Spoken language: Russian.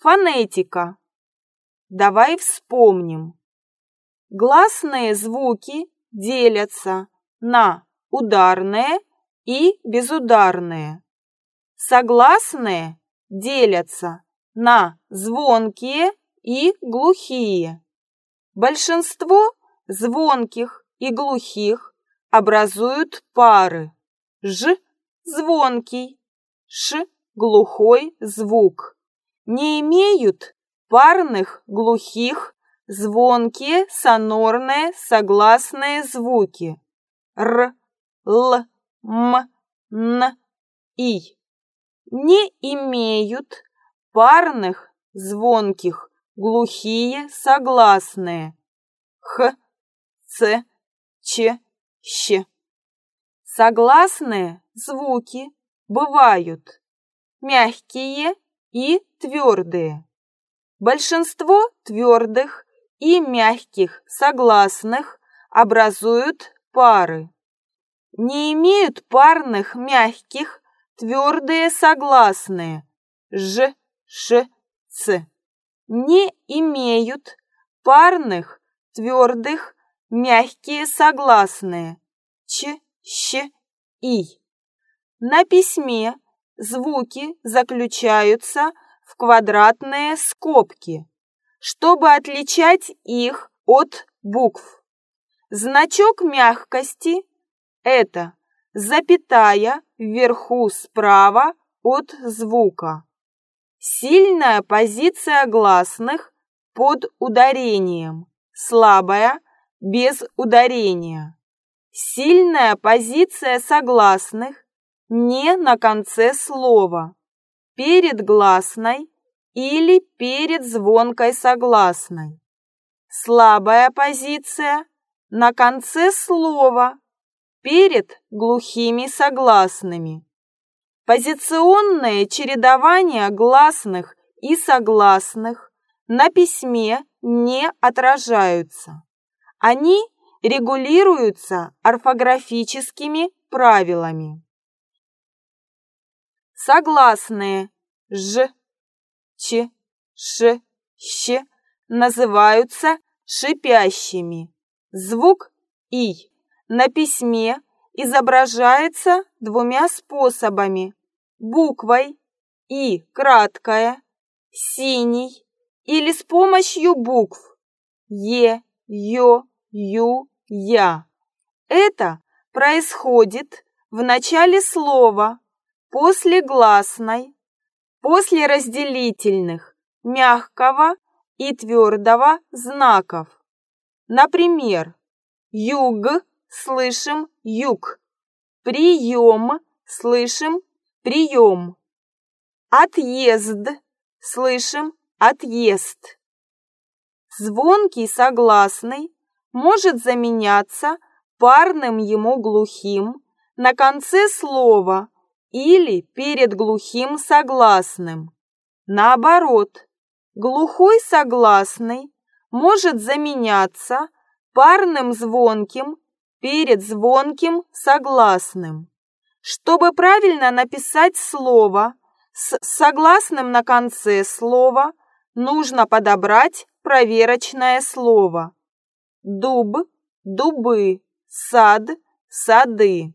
Фонетика. Давай вспомним. Гласные звуки делятся на ударные и безударные. Согласные делятся на звонкие и глухие. Большинство звонких и глухих образуют пары ж – звонкий, ш – глухой звук. Не имеют парных глухих звонкие сонорные согласные звуки р, л, м, н, и. Не имеют парных звонких глухие согласные х, ц, ч, щ. Согласные звуки бывают мягкие и твердые. Большинство твердых и мягких согласных образуют пары. Не имеют парных мягких твердые согласные ж, ш, ц. Не имеют парных твердых мягкие согласные ч, щ, и. На письме звуки заключаются в квадратные скобки, чтобы отличать их от букв. Значок мягкости – это запятая вверху справа от звука. Сильная позиция гласных под ударением, слабая – без ударения. Сильная позиция согласных не на конце слова, перед гласной или перед звонкой согласной. Слабая позиция на конце слова, перед глухими согласными. Позиционное чередование гласных и согласных на письме не отражаются. Они регулируются орфографическими правилами. Согласные ж, ч, ш, щ называются шипящими. Звук и на письме изображается двумя способами. Буквой и краткая, синий или с помощью букв е, ё, ю, я. Это происходит в начале слова, после гласной, после разделительных, мягкого и твердого знаков. Например, юг слышим юг, прием слышим прием, отъезд слышим отъезд. Звонкий согласный может заменяться парным ему глухим на конце слова или перед глухим согласным. Наоборот, глухой согласный может заменяться парным звонким перед звонким согласным. Чтобы правильно написать слово с согласным на конце слова, нужно подобрать проверочное слово. Дуб, дубы, сад, сады.